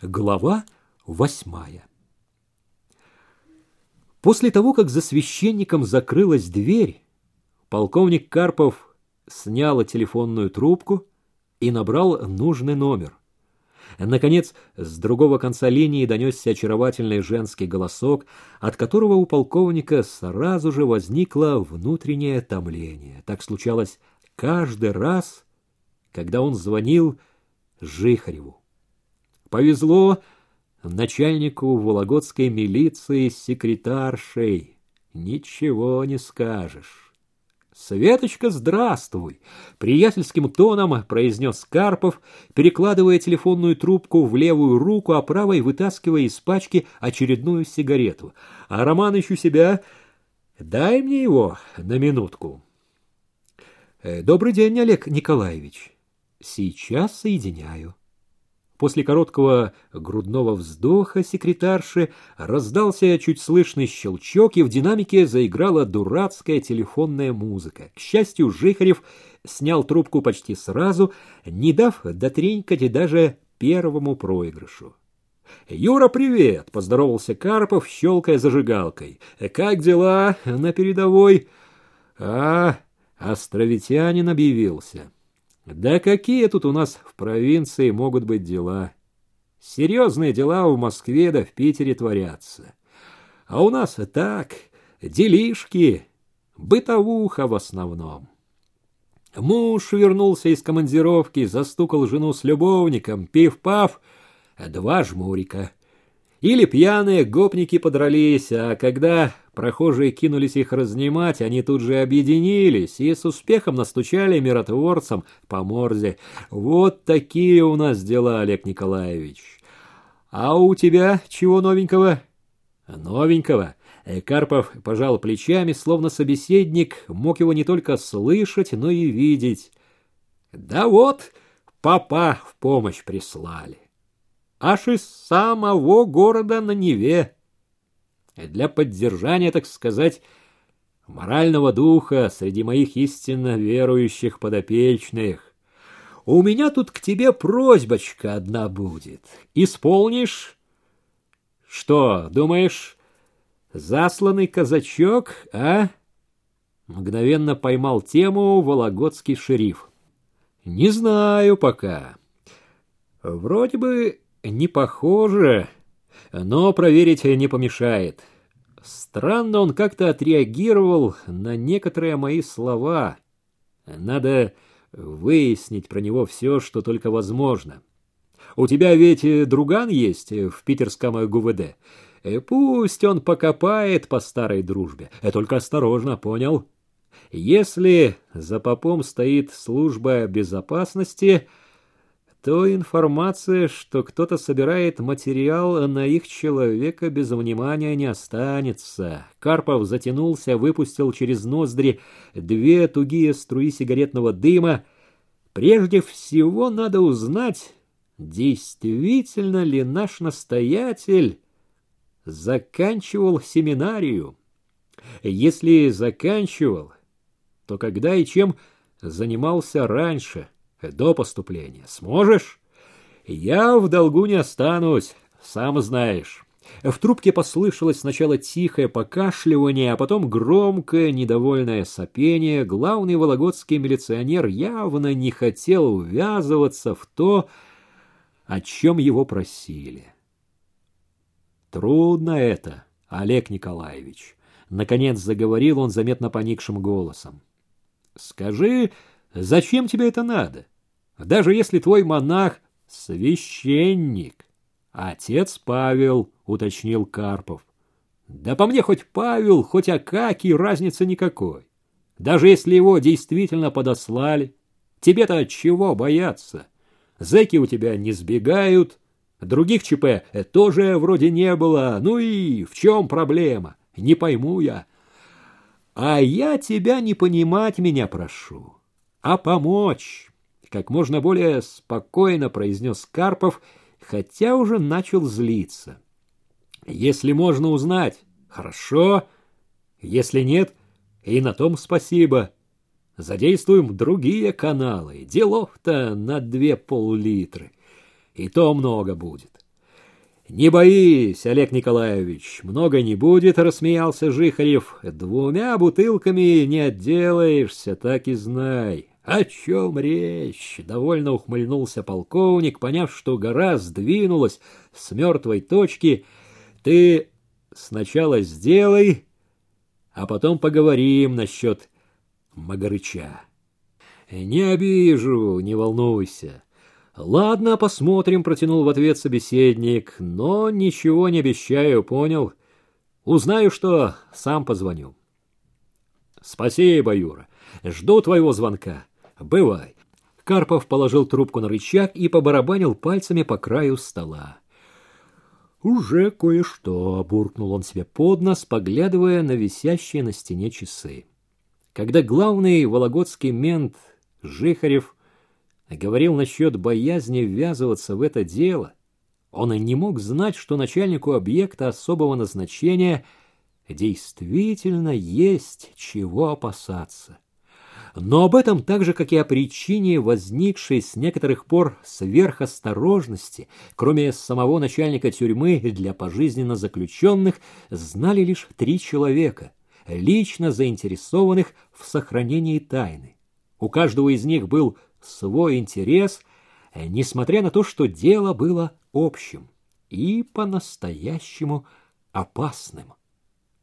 Глава восьмая. После того, как за священником закрылась дверь, полковник Карпов снял телефонную трубку и набрал нужный номер. Наконец, с другого конца линии донесся очаровательный женский голосок, от которого у полковника сразу же возникло внутреннее томление. Так случалось каждый раз, когда он звонил Жихареву. Повезло начальнику Вологодской милиции с секретаршей. Ничего не скажешь. «Светочка, здравствуй!» — приятельским тоном произнес Карпов, перекладывая телефонную трубку в левую руку, а правой вытаскивая из пачки очередную сигарету. «А Роман ищу себя. Дай мне его на минутку». «Э, «Добрый день, Олег Николаевич. Сейчас соединяю». После короткого грудного вздоха секретарши раздался чуть слышный щелчок, и в динамике заиграла дурацкая телефонная музыка. К счастью, Жихарев снял трубку почти сразу, не дав дотренькать даже первому проигрышу. «Юра, привет!» — поздоровался Карпов, щелкая зажигалкой. «Как дела на передовой?» «А, островитянин объявился». Да какие тут у нас в провинции могут быть дела? Серьезные дела в Москве да в Питере творятся. А у нас и так, делишки, бытовуха в основном. Муж вернулся из командировки, застукал жену с любовником, пив-пав, два жмурика. Или пьяные гопники подрались, а когда прохожие кинулись их разнимать, они тут же объединились и с успехом настучали миротворцам по морде. Вот такие у нас дела, Олег Николаевич. А у тебя чего новенького? Новенького. Карпов пожал плечами, словно собеседник мог его не только слышать, но и видеть. Да вот, папа в помощь прислали аж из самого города на Неве. Для поддержания, так сказать, морального духа среди моих истинно верующих подопечных. У меня тут к тебе просьбочка одна будет. Исполнишь? Что, думаешь, засланный казачок, а? Мгновенно поймал тему вологодский шериф. Не знаю пока. Вроде бы не похоже, но проверить не помешает. Странно он как-то отреагировал на некоторые мои слова. Надо выяснить про него все, что только возможно. У тебя ведь друган есть в питерском ГУВД. Пусть он покопает по старой дружбе. Только осторожно, понял? Если за попом стоит служба безопасности, то информация, что кто-то собирает материал на их человека без внимания не останется. Карпов затянулся, выпустил через ноздри две тугие струи сигаретного дыма. Прежде всего надо узнать, действительно ли наш настоятель заканчивал семинарию. Если заканчивал, то когда и чем занимался раньше – до поступления. Сможешь? Я в долгу не останусь, сам знаешь. В трубке послышалось сначала тихое покашливание, а потом громкое недовольное сопение. Главный вологодский милиционер явно не хотел ввязываться в то, о чем его просили. Трудно это, Олег Николаевич. Наконец заговорил он заметно поникшим голосом. Скажи, Зачем тебе это надо? Даже если твой монах — священник. Отец Павел, — уточнил Карпов. Да по мне хоть Павел, хоть Акакий, разницы никакой. Даже если его действительно подослали, тебе-то от чего бояться? Зэки у тебя не сбегают, других ЧП тоже вроде не было. Ну и в чем проблема? Не пойму я. А я тебя не понимать меня прошу а помочь, как можно более спокойно произнес Карпов, хотя уже начал злиться. Если можно узнать, хорошо, если нет, и на том спасибо. Задействуем другие каналы, делов-то на две пол-литры, и то много будет. Не боись, Олег Николаевич, много не будет, рассмеялся Жихарев. Двумя бутылками не отделаешься, так и знай. О чем речь? Довольно ухмыльнулся полковник, поняв, что гора сдвинулась с мертвой точки. Ты сначала сделай, а потом поговорим насчет Магарыча. Не обижу, не волнуйся. Ладно, посмотрим, протянул в ответ собеседник, но ничего не обещаю, понял? Узнаю, что сам позвоню. Спасибо, Юра. Жду твоего звонка. Бывай. Карпов положил трубку на рычаг и побарабанил пальцами по краю стола. «Уже кое-что», — буркнул он себе под нос, поглядывая на висящие на стене часы. Когда главный вологодский мент Жихарев говорил насчет боязни ввязываться в это дело, он и не мог знать, что начальнику объекта особого назначения действительно есть чего опасаться. Но об этом так же, как и о причине возникшей с некоторых пор сверхосторожности, кроме самого начальника тюрьмы для пожизненно заключенных, знали лишь три человека, лично заинтересованных в сохранении тайны. У каждого из них был свой интерес, несмотря на то, что дело было общим и по-настоящему опасным.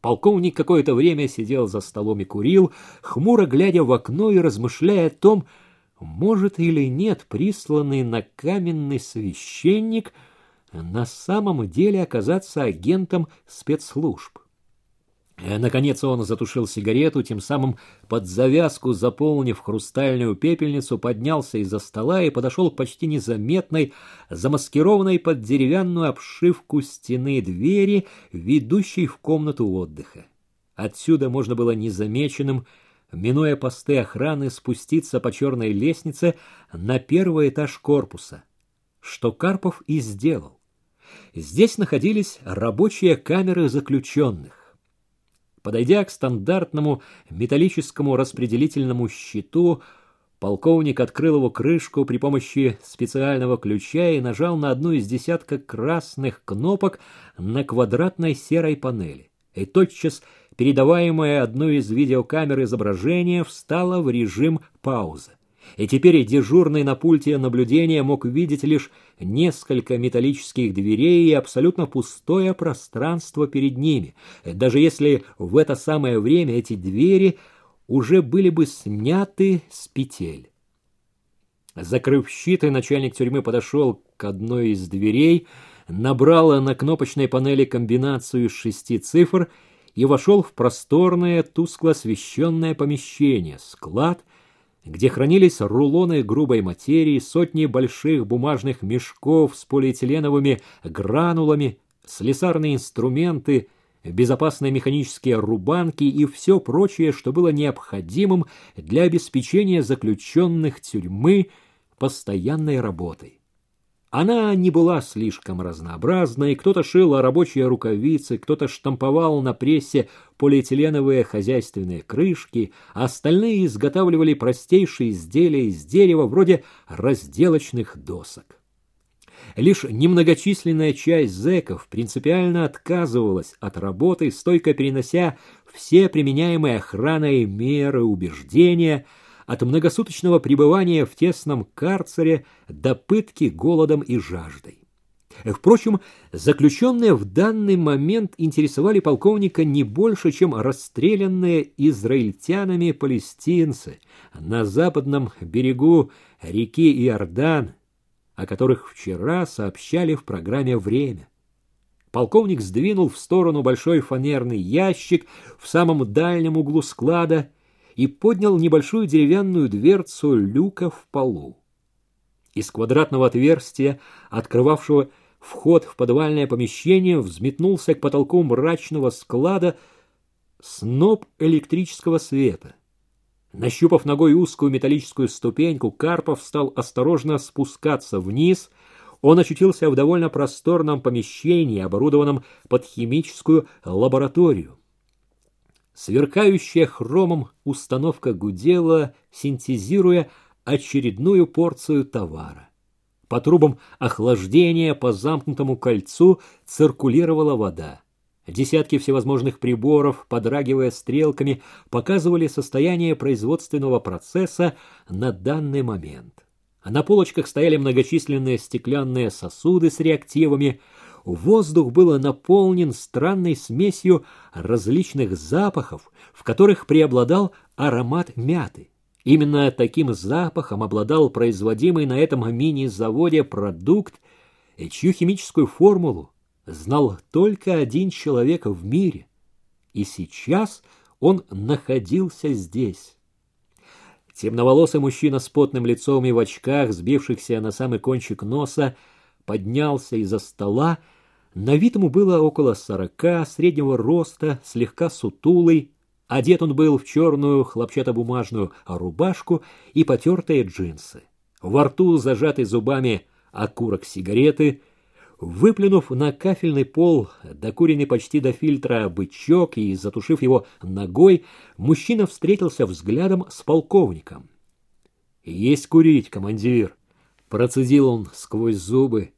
Полковник какое-то время сидел за столом и курил, хмуро глядя в окно и размышляя о том, может или нет присланный на каменный священник на самом деле оказаться агентом спецслужб. Э, наконец он затушил сигарету, тем самым под завязку, заполнив хрустальную пепельницу, поднялся из-за стола и подошел к почти незаметной, замаскированной под деревянную обшивку стены двери, ведущей в комнату отдыха. Отсюда можно было незамеченным, минуя посты охраны, спуститься по черной лестнице на первый этаж корпуса, что Карпов и сделал. Здесь находились рабочие камеры заключенных. Подойдя к стандартному металлическому распределительному щиту, полковник открыл его крышку при помощи специального ключа и нажал на одну из десятка красных кнопок на квадратной серой панели. И тотчас передаваемое одной из видеокамер изображение встало в режим паузы и теперь дежурный на пульте наблюдения мог видеть лишь несколько металлических дверей и абсолютно пустое пространство перед ними, даже если в это самое время эти двери уже были бы сняты с петель. Закрыв щит, начальник тюрьмы подошел к одной из дверей, набрал на кнопочной панели комбинацию из шести цифр и вошел в просторное, тускло освещенное помещение, склад — где хранились рулоны грубой материи, сотни больших бумажных мешков с полиэтиленовыми гранулами, слесарные инструменты, безопасные механические рубанки и все прочее, что было необходимым для обеспечения заключенных тюрьмы постоянной работой. Она не была слишком разнообразной, кто-то шил рабочие рукавицы, кто-то штамповал на прессе полиэтиленовые хозяйственные крышки, а остальные изготавливали простейшие изделия из дерева вроде разделочных досок. Лишь немногочисленная часть зэков принципиально отказывалась от работы, стойко перенося все применяемые охраной меры убеждения – от многосуточного пребывания в тесном карцере до пытки голодом и жаждой. Впрочем, заключенные в данный момент интересовали полковника не больше, чем расстрелянные израильтянами палестинцы на западном берегу реки Иордан, о которых вчера сообщали в программе «Время». Полковник сдвинул в сторону большой фанерный ящик в самом дальнем углу склада и поднял небольшую деревянную дверцу люка в полу. Из квадратного отверстия, открывавшего вход в подвальное помещение, взметнулся к потолку мрачного склада сноп электрического света. Нащупав ногой узкую металлическую ступеньку, Карпов стал осторожно спускаться вниз. Он очутился в довольно просторном помещении, оборудованном под химическую лабораторию. Сверкающая хромом установка гудела, синтезируя очередную порцию товара. По трубам охлаждения по замкнутому кольцу циркулировала вода. Десятки всевозможных приборов, подрагивая стрелками, показывали состояние производственного процесса на данный момент. На полочках стояли многочисленные стеклянные сосуды с реактивами. Воздух был наполнен странной смесью различных запахов, в которых преобладал аромат мяты. Именно таким запахом обладал производимый на этом мини-заводе продукт, чью химическую формулу знал только один человек в мире, и сейчас он находился здесь. Темноволосый мужчина с потным лицом и в очках, сбившихся на самый кончик носа, поднялся из-за стола. На вид ему было около сорока, среднего роста, слегка сутулый. Одет он был в черную хлопчатобумажную рубашку и потертые джинсы. Во рту, зажатый зубами окурок сигареты, Выплюнув на кафельный пол докуренный почти до фильтра бычок и затушив его ногой, мужчина встретился взглядом с полковником. «Есть курить, командир!» Процедил он сквозь зубы.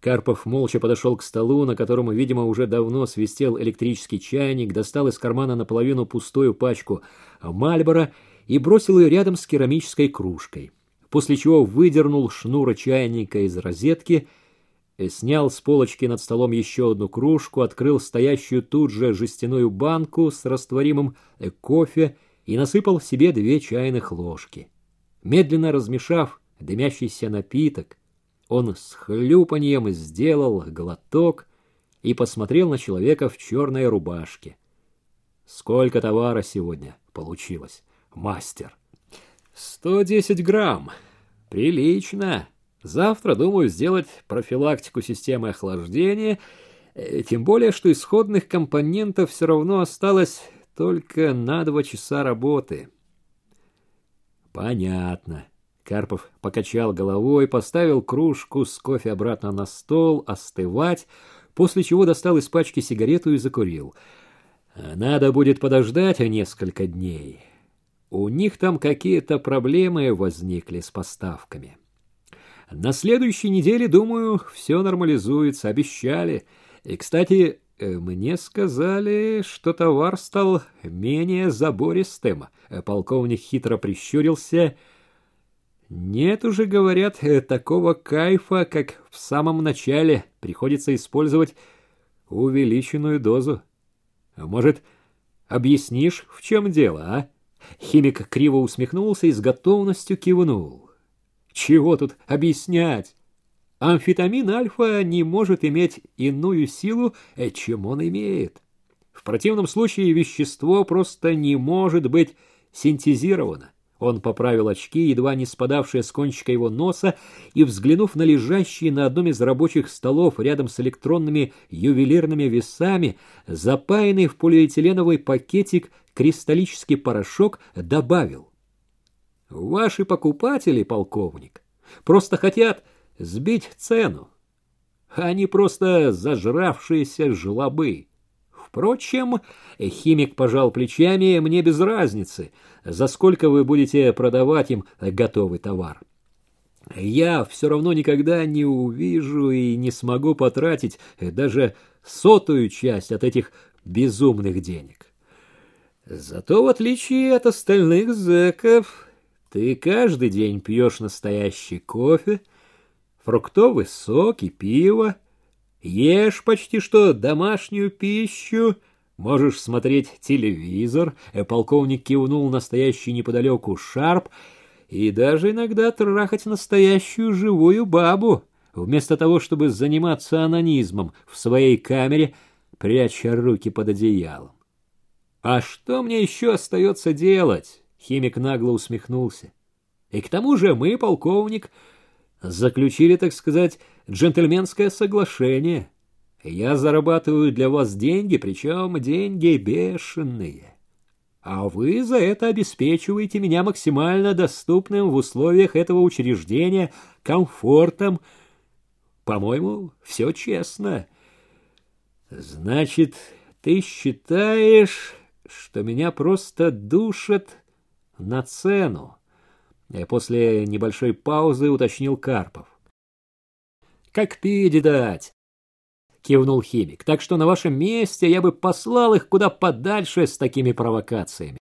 Карпов молча подошел к столу, на котором, видимо, уже давно свистел электрический чайник, достал из кармана наполовину пустую пачку Мальбора и бросил ее рядом с керамической кружкой, после чего выдернул шнур чайника из розетки — Э, снял с полочки над столом еще одну кружку, открыл стоящую тут же жестяную банку с растворимым э, кофе и насыпал себе две чайных ложки. Медленно размешав дымящийся напиток, он с хлюпаньем сделал глоток и посмотрел на человека в черной рубашке. «Сколько товара сегодня получилось, мастер?» «Сто десять грамм. Прилично!» Завтра думаю сделать профилактику системы охлаждения, э, тем более, что исходных компонентов все равно осталось только на два часа работы. Понятно. Карпов покачал головой, поставил кружку с кофе обратно на стол, остывать, после чего достал из пачки сигарету и закурил. Надо будет подождать несколько дней. У них там какие-то проблемы возникли с поставками. На следующей неделе, думаю, все нормализуется, обещали. И, кстати, э, мне сказали, что товар стал менее забористым. Полковник хитро прищурился. Нет уже, говорят, э, такого кайфа, как в самом начале. Приходится использовать увеличенную дозу. Может, объяснишь, в чем дело, а? Химик криво усмехнулся и с готовностью кивнул. Чего тут объяснять? Амфетамин альфа не может иметь иную силу, э, чем он имеет. В противном случае вещество просто не может быть синтезировано. Он поправил очки, едва не спадавшие с кончика его носа, и, взглянув на лежащий на одном из рабочих столов рядом с электронными ювелирными весами, запаянный в полиэтиленовый пакетик кристаллический порошок, добавил. Ваши покупатели, полковник, просто хотят сбить цену. Они просто зажравшиеся жлобы. Впрочем, химик пожал плечами, мне без разницы, за сколько вы будете продавать им готовый товар. Я все равно никогда не увижу и не смогу потратить даже сотую часть от этих безумных денег. Зато, в отличие от остальных зэков, ты каждый день пьешь настоящий кофе, фруктовый сок и пиво, ешь почти что домашнюю пищу, можешь смотреть телевизор, э, полковник кивнул настоящий неподалеку шарп, и даже иногда трахать настоящую живую бабу, вместо того, чтобы заниматься анонизмом в своей камере, пряча руки под одеялом. А что мне еще остается делать? Химик нагло усмехнулся. И к тому же мы, полковник, заключили, так сказать, джентльменское соглашение. Я зарабатываю для вас деньги, причем деньги бешеные. А вы за это обеспечиваете меня максимально доступным в условиях этого учреждения комфортом. По-моему, все честно. Значит, ты считаешь, что меня просто душат на цену. После небольшой паузы уточнил Карпов. Как пить дать? Кивнул химик. Так что на вашем месте я бы послал их куда подальше с такими провокациями.